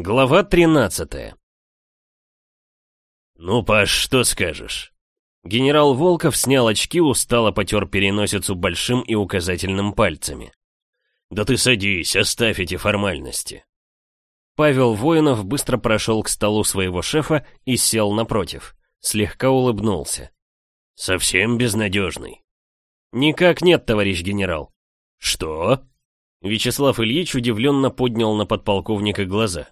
Глава 13 «Ну, Паш, что скажешь?» Генерал Волков снял очки, устало потер переносицу большим и указательным пальцами. «Да ты садись, оставь эти формальности». Павел Воинов быстро прошел к столу своего шефа и сел напротив. Слегка улыбнулся. «Совсем безнадежный». «Никак нет, товарищ генерал». «Что?» Вячеслав Ильич удивленно поднял на подполковника глаза.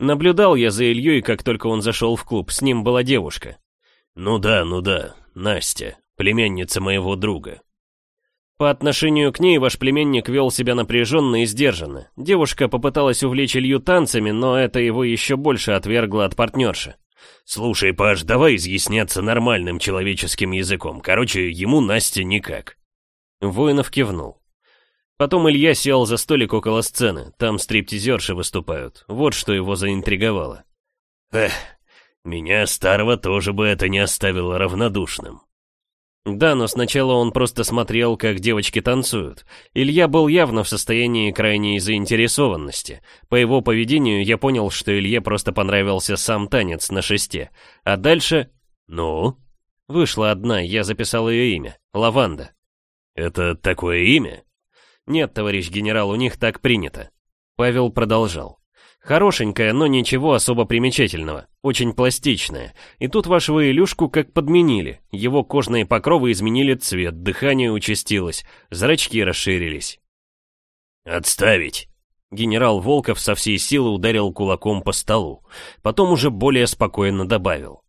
Наблюдал я за Ильей, как только он зашел в клуб, с ним была девушка. «Ну да, ну да, Настя, племянница моего друга». По отношению к ней ваш племенник вел себя напряженно и сдержанно. Девушка попыталась увлечь Илью танцами, но это его еще больше отвергло от партнерши. «Слушай, Паш, давай изъясняться нормальным человеческим языком. Короче, ему Настя никак». Воинов кивнул. Потом Илья сел за столик около сцены, там стриптизерши выступают. Вот что его заинтриговало. Эх, меня старого тоже бы это не оставило равнодушным. Да, но сначала он просто смотрел, как девочки танцуют. Илья был явно в состоянии крайней заинтересованности. По его поведению я понял, что Илье просто понравился сам танец на шесте. А дальше... Ну? Вышла одна, я записал ее имя. Лаванда. Это такое имя? «Нет, товарищ генерал, у них так принято». Павел продолжал. «Хорошенькая, но ничего особо примечательного. Очень пластичная. И тут вашего Илюшку как подменили. Его кожные покровы изменили цвет, дыхание участилось, зрачки расширились». «Отставить!» Генерал Волков со всей силы ударил кулаком по столу. Потом уже более спокойно добавил.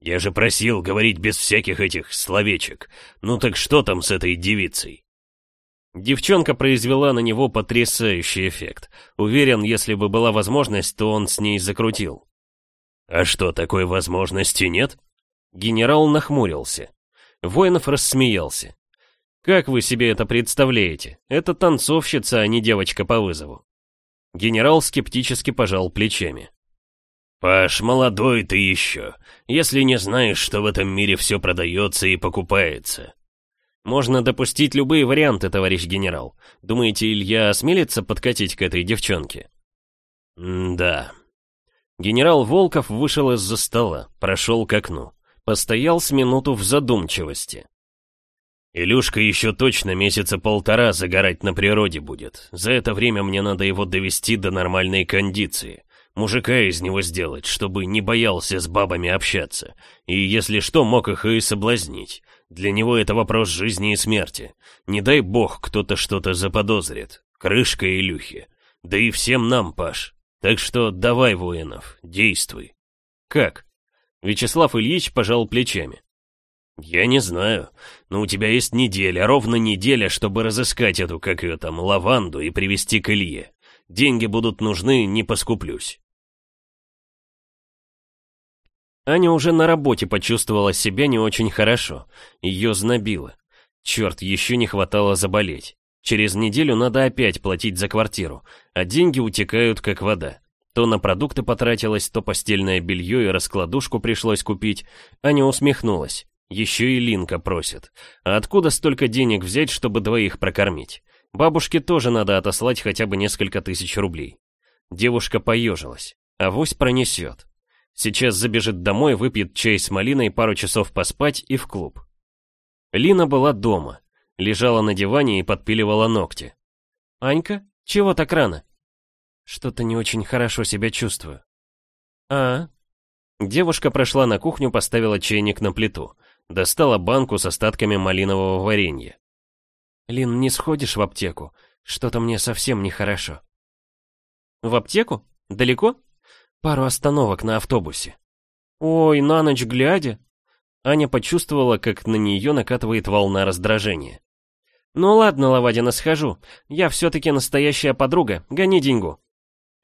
«Я же просил говорить без всяких этих словечек. Ну так что там с этой девицей?» Девчонка произвела на него потрясающий эффект. Уверен, если бы была возможность, то он с ней закрутил. «А что, такой возможности нет?» Генерал нахмурился. Воинов рассмеялся. «Как вы себе это представляете? Это танцовщица, а не девочка по вызову». Генерал скептически пожал плечами. «Паш, молодой ты еще, если не знаешь, что в этом мире все продается и покупается. Можно допустить любые варианты, товарищ генерал. Думаете, Илья осмелится подкатить к этой девчонке? М да. Генерал Волков вышел из-за стола, прошел к окну. Постоял с минуту в задумчивости. Илюшка еще точно месяца полтора загорать на природе будет. За это время мне надо его довести до нормальной кондиции. Мужика из него сделать, чтобы не боялся с бабами общаться. И если что, мог их и соблазнить. Для него это вопрос жизни и смерти. Не дай бог кто-то что-то заподозрит. Крышка Илюхи. Да и всем нам, Паш. Так что давай, воинов, действуй. Как? Вячеслав Ильич пожал плечами. Я не знаю, но у тебя есть неделя, ровно неделя, чтобы разыскать эту, как ее там, лаванду и привести к Илье. Деньги будут нужны, не поскуплюсь. Аня уже на работе почувствовала себя не очень хорошо. Ее знобило. Черт, еще не хватало заболеть. Через неделю надо опять платить за квартиру, а деньги утекают как вода. То на продукты потратилось, то постельное белье и раскладушку пришлось купить. Аня усмехнулась. Еще и Линка просит. А откуда столько денег взять, чтобы двоих прокормить? Бабушке тоже надо отослать хотя бы несколько тысяч рублей. Девушка поежилась. Авось пронесет. Сейчас забежит домой, выпьет чай с малиной, пару часов поспать и в клуб. Лина была дома, лежала на диване и подпиливала ногти. «Анька, чего так рано?» «Что-то не очень хорошо себя чувствую». «А?» Девушка прошла на кухню, поставила чайник на плиту, достала банку с остатками малинового варенья. «Лин, не сходишь в аптеку? Что-то мне совсем нехорошо». «В аптеку? Далеко?» Пару остановок на автобусе. Ой, на ночь глядя. Аня почувствовала, как на нее накатывает волна раздражения. «Ну ладно, Лавадина, схожу. Я все-таки настоящая подруга. Гони деньгу».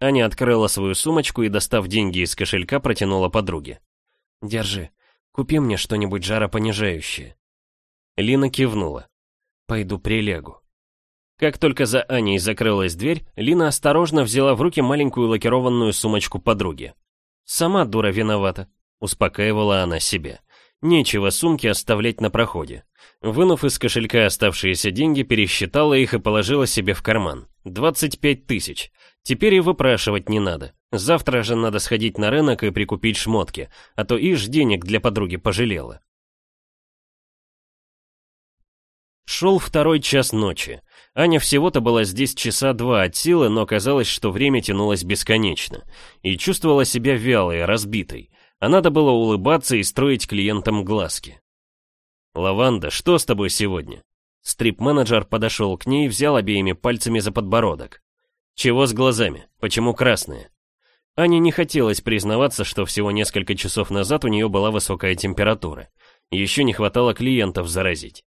Аня открыла свою сумочку и, достав деньги из кошелька, протянула подруге. «Держи. Купи мне что-нибудь жаропонижающее». Лина кивнула. «Пойду прилегу». Как только за Аней закрылась дверь, Лина осторожно взяла в руки маленькую лакированную сумочку подруги. «Сама дура виновата», — успокаивала она себе. «Нечего сумки оставлять на проходе». Вынув из кошелька оставшиеся деньги, пересчитала их и положила себе в карман. 25 тысяч. Теперь и выпрашивать не надо. Завтра же надо сходить на рынок и прикупить шмотки, а то ишь денег для подруги пожалела. Шел второй час ночи. Аня всего-то была здесь часа два от силы, но казалось, что время тянулось бесконечно. И чувствовала себя вялой, разбитой. А надо было улыбаться и строить клиентам глазки. «Лаванда, что с тобой сегодня?» Стрип-менеджер подошел к ней взял обеими пальцами за подбородок. «Чего с глазами? Почему красные?» Ане не хотелось признаваться, что всего несколько часов назад у нее была высокая температура. Еще не хватало клиентов заразить.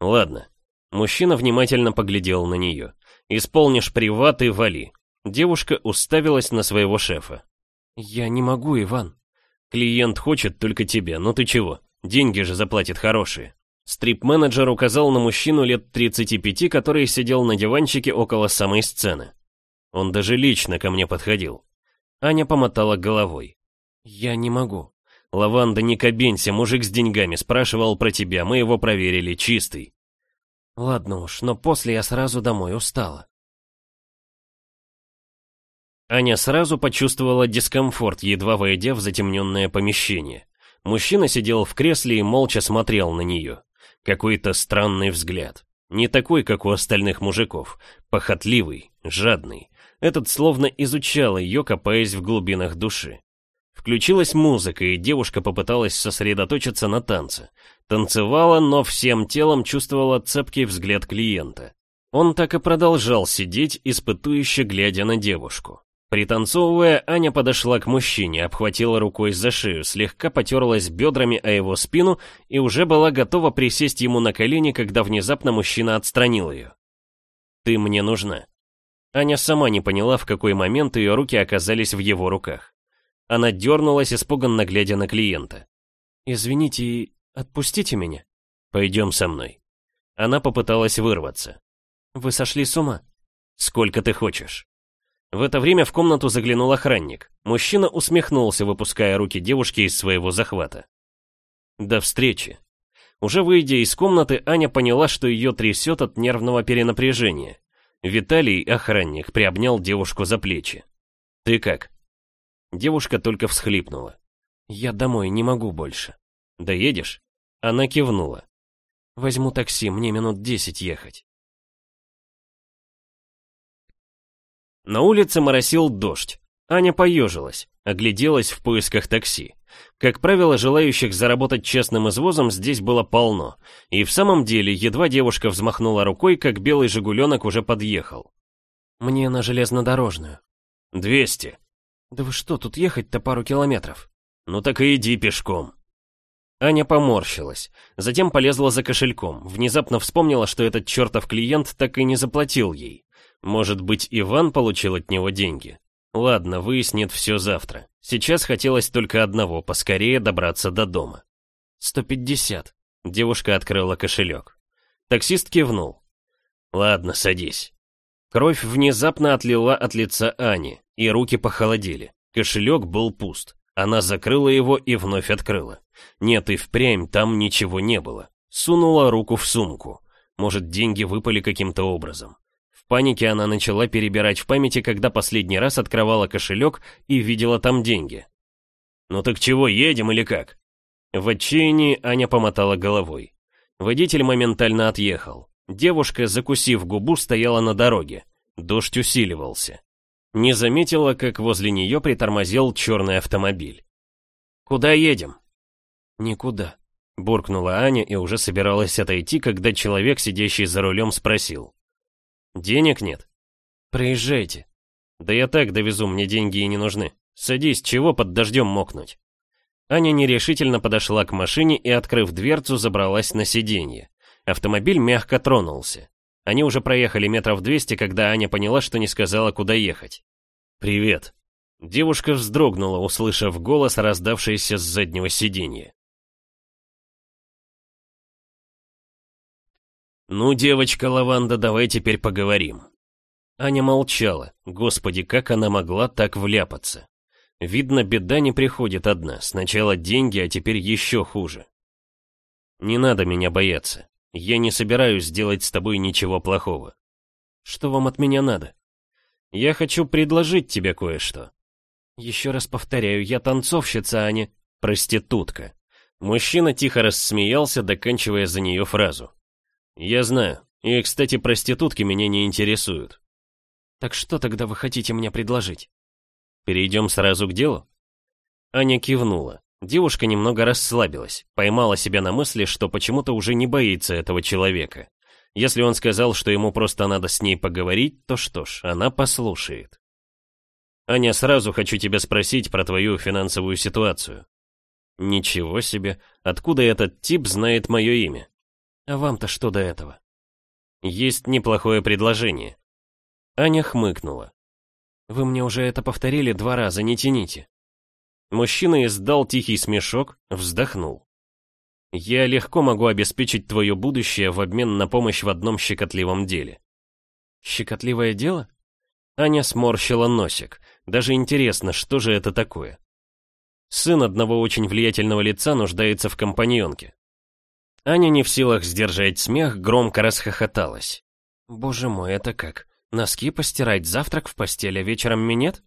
Ладно. Мужчина внимательно поглядел на нее. Исполнишь приват и вали. Девушка уставилась на своего шефа. Я не могу, Иван. Клиент хочет только тебя, ну ты чего? Деньги же заплатит хорошие. Стрип-менеджер указал на мужчину лет 35, который сидел на диванчике около самой сцены. Он даже лично ко мне подходил. Аня помотала головой. «Я не могу. «Лаванда, не кабенься, мужик с деньгами, спрашивал про тебя, мы его проверили, чистый». «Ладно уж, но после я сразу домой устала». Аня сразу почувствовала дискомфорт, едва войдя в затемненное помещение. Мужчина сидел в кресле и молча смотрел на нее. Какой-то странный взгляд. Не такой, как у остальных мужиков. Похотливый, жадный. Этот словно изучал ее, копаясь в глубинах души. Включилась музыка, и девушка попыталась сосредоточиться на танце. Танцевала, но всем телом чувствовала цепкий взгляд клиента. Он так и продолжал сидеть, испытующе глядя на девушку. Пританцовывая, Аня подошла к мужчине, обхватила рукой за шею, слегка потерлась бедрами о его спину и уже была готова присесть ему на колени, когда внезапно мужчина отстранил ее. «Ты мне нужна». Аня сама не поняла, в какой момент ее руки оказались в его руках. Она дернулась, испуганно глядя на клиента. «Извините, отпустите меня». «Пойдем со мной». Она попыталась вырваться. «Вы сошли с ума?» «Сколько ты хочешь?» В это время в комнату заглянул охранник. Мужчина усмехнулся, выпуская руки девушки из своего захвата. «До встречи». Уже выйдя из комнаты, Аня поняла, что ее трясет от нервного перенапряжения. Виталий, охранник, приобнял девушку за плечи. «Ты как?» Девушка только всхлипнула. «Я домой не могу больше». «Доедешь?» Она кивнула. «Возьму такси, мне минут десять ехать». На улице моросил дождь. Аня поежилась, огляделась в поисках такси. Как правило, желающих заработать честным извозом здесь было полно. И в самом деле, едва девушка взмахнула рукой, как белый «Жигуленок» уже подъехал. «Мне на железнодорожную». «Двести», «Да вы что, тут ехать-то пару километров?» «Ну так и иди пешком». Аня поморщилась, затем полезла за кошельком, внезапно вспомнила, что этот чертов клиент так и не заплатил ей. Может быть, Иван получил от него деньги? Ладно, выяснит все завтра. Сейчас хотелось только одного, поскорее добраться до дома. «Сто пятьдесят». Девушка открыла кошелек. Таксист кивнул. «Ладно, садись». Кровь внезапно отлила от лица Ани, и руки похолодели. Кошелек был пуст. Она закрыла его и вновь открыла. Нет, и впрямь там ничего не было. Сунула руку в сумку. Может, деньги выпали каким-то образом. В панике она начала перебирать в памяти, когда последний раз открывала кошелек и видела там деньги. «Ну так чего, едем или как?» В отчаянии Аня помотала головой. Водитель моментально отъехал. Девушка, закусив губу, стояла на дороге. Дождь усиливался. Не заметила, как возле нее притормозил черный автомобиль. «Куда едем?» «Никуда», — буркнула Аня и уже собиралась отойти, когда человек, сидящий за рулем, спросил. «Денег нет?» «Проезжайте». «Да я так довезу, мне деньги и не нужны. Садись, чего под дождем мокнуть?» Аня нерешительно подошла к машине и, открыв дверцу, забралась на сиденье. Автомобиль мягко тронулся. Они уже проехали метров двести, когда Аня поняла, что не сказала, куда ехать. «Привет». Девушка вздрогнула, услышав голос, раздавшийся с заднего сиденья. «Ну, девочка Лаванда, давай теперь поговорим». Аня молчала. Господи, как она могла так вляпаться? Видно, беда не приходит одна. Сначала деньги, а теперь еще хуже. Не надо меня бояться. Я не собираюсь сделать с тобой ничего плохого. Что вам от меня надо? Я хочу предложить тебе кое-что. Еще раз повторяю, я танцовщица, а не... Проститутка. Мужчина тихо рассмеялся, доканчивая за нее фразу. «Я знаю. И, кстати, проститутки меня не интересуют». «Так что тогда вы хотите мне предложить?» «Перейдем сразу к делу?» Аня кивнула. Девушка немного расслабилась, поймала себя на мысли, что почему-то уже не боится этого человека. Если он сказал, что ему просто надо с ней поговорить, то что ж, она послушает. «Аня, сразу хочу тебя спросить про твою финансовую ситуацию». «Ничего себе, откуда этот тип знает мое имя?» «А вам-то что до этого?» «Есть неплохое предложение». Аня хмыкнула. «Вы мне уже это повторили два раза, не тяните». Мужчина издал тихий смешок, вздохнул. «Я легко могу обеспечить твое будущее в обмен на помощь в одном щекотливом деле». «Щекотливое дело?» Аня сморщила носик. Даже интересно, что же это такое? Сын одного очень влиятельного лица нуждается в компаньонке. Аня не в силах сдержать смех, громко расхохоталась. «Боже мой, это как? Носки постирать, завтрак в постели, а вечером минет?»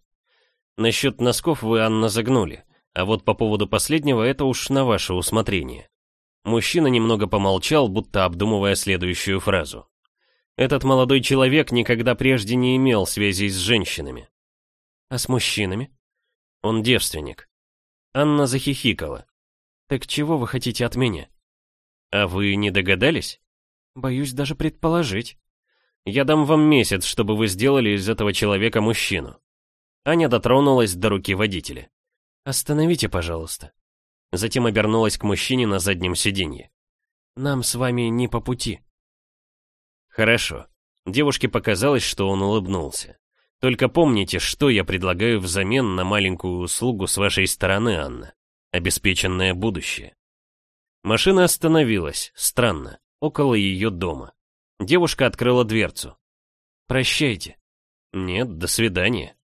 «Насчет носков вы, Анна, загнули, а вот по поводу последнего это уж на ваше усмотрение». Мужчина немного помолчал, будто обдумывая следующую фразу. Этот молодой человек никогда прежде не имел связей с женщинами. А с мужчинами? Он девственник. Анна захихикала. Так чего вы хотите от меня? А вы не догадались? Боюсь даже предположить. Я дам вам месяц, чтобы вы сделали из этого человека мужчину. Аня дотронулась до руки водителя. Остановите, пожалуйста. Затем обернулась к мужчине на заднем сиденье. Нам с вами не по пути. Хорошо. Девушке показалось, что он улыбнулся. Только помните, что я предлагаю взамен на маленькую услугу с вашей стороны, Анна. Обеспеченное будущее. Машина остановилась, странно, около ее дома. Девушка открыла дверцу. «Прощайте». «Нет, до свидания».